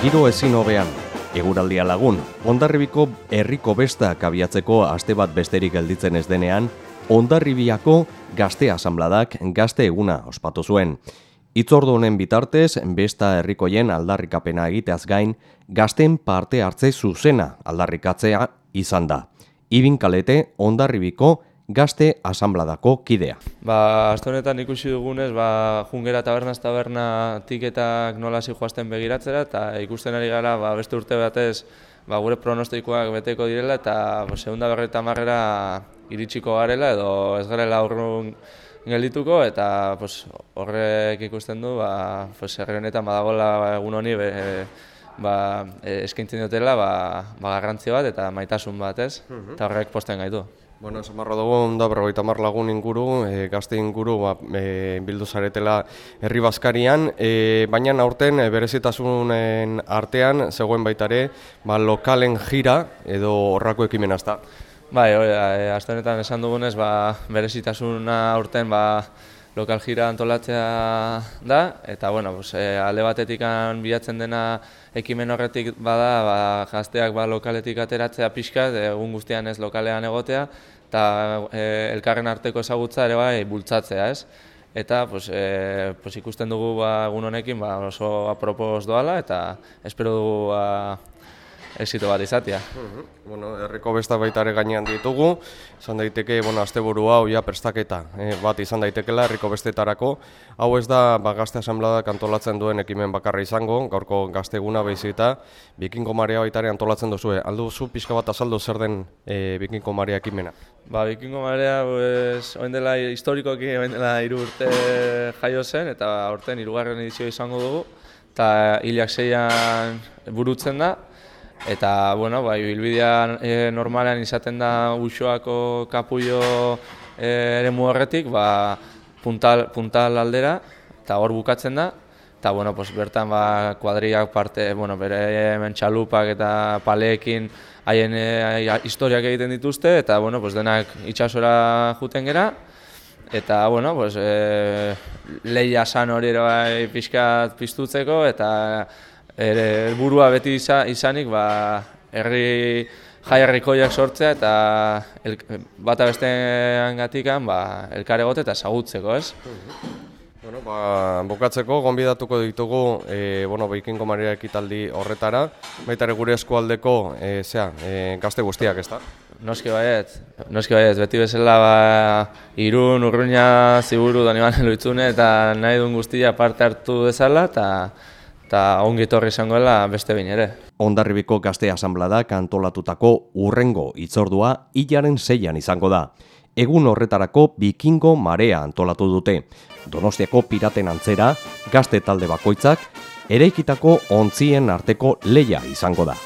Giro ezin hobean, eguraldia lagun, ondarribiko herriko besta kabiatzeko aste bat besterik gelditzen ez denean, ondarribiako gazte asambladak gazte eguna ospatu zuen. Itzordu honen bitartez, besta herrikoien aldarrikapena egiteaz gain, gazten parte hartze zuzena aldarrikatzea izan da. Ibin kalete, ondarribiko gazte asambladako kidea. Ba, aste honetan ikusi dugunez, ba, jungera taberna taberna tiketak nola joazten begiratzera, eta ikusten ari gara, ba, beste urte batez, ba, gure pronostikoak beteko direla, eta ba, segunda berreta marrera iritsiko garela, edo ez garela urrun geldituko, eta pues, horrek ikusten du, ba, pues, honetan badagoela egun honi, be, ba, eskaintzen dutela ba, ba, garrantzio bat eta maitasun bat, ez? Mhm. Eta horrek posten gaitu. Bueno, esan barra dugu, da berrogeita mar lagun inguru, e, gazte inguru ba, e, bildu zaretela herri bazkarian, e, baina aurten e, berezitasunen artean, zegoen baitare, ba, lokalen jira edo horrako ekimen azta. Bai, e, azte honetan esan dugunez, ba, berezitasuna aurten ba, lokal jira antolatzea da, eta bueno, pues, e, alde batetik bilatzen dena ekimen horretik bada, ba, gazteak ba, lokaletik ateratzea pixka, egun guztian ez lokalean egotea, eta e, elkarren arteko ezagutza ere bai bultzatzea, ez? Eta pues, e, pues ikusten dugu ba, egun honekin ba, oso apropos doala eta espero dugu ba, exito bat izatea. Mhm. Bueno, herriko besta baita ere gainean ditugu, izan daiteke, bueno, asteburu hau ja prestaketa eh, bat izan daitekela herriko bestetarako. Hau ez da ba, gazte asambladak antolatzen duen ekimen bakarra izango, gaurko gazteguna behizita, bikinko marea baita ere antolatzen duzu. Aldu zu pixka bat azaldu zer den e, bikinko marea ekimena? Ba, bikinko marea, pues, oen dela historikoki, oen dela iru urte jaio zen, eta orten irugarren edizio izango dugu, eta hilak zeian burutzen da, Eta, bueno, bai, bilbidea e, normalean izaten da uxoako kapullo e, ere horretik, ba, puntal, puntal aldera, eta hor bukatzen da. Eta, bueno, pues, bertan ba, kuadriak parte, bueno, bere mentxalupak eta paleekin haien e, historiak egiten dituzte, eta, bueno, pues, denak itxasora juten gera. Eta, bueno, pues, e, lehia san hori bai pixkat piztutzeko, eta ere helburua beti izanik ba herri jaiarrikoiak sortzea eta el, bata besteengatikan ba elkar egote eta sagutzeko, ez? Bueno, ba, bokatzeko gonbidatuko ditugu e, bueno, Beikingo Maria ekitaldi horretara, baita ere gure eskualdeko e, zea, e, gazte guztiak, ezta? Noski baiet, noski baiet, beti bezala ba, irun, urruina, ziburu, doni luitzune eta nahi duen guztia parte hartu dezala eta eta ongi etorri izangoela beste bain ere. Ondarribiko gazte asambladak antolatutako urrengo itzordua hilaren zeian izango da. Egun horretarako bikingo marea antolatu dute. Donostiako piraten antzera, gazte talde bakoitzak, ereikitako ontzien arteko leia izango da.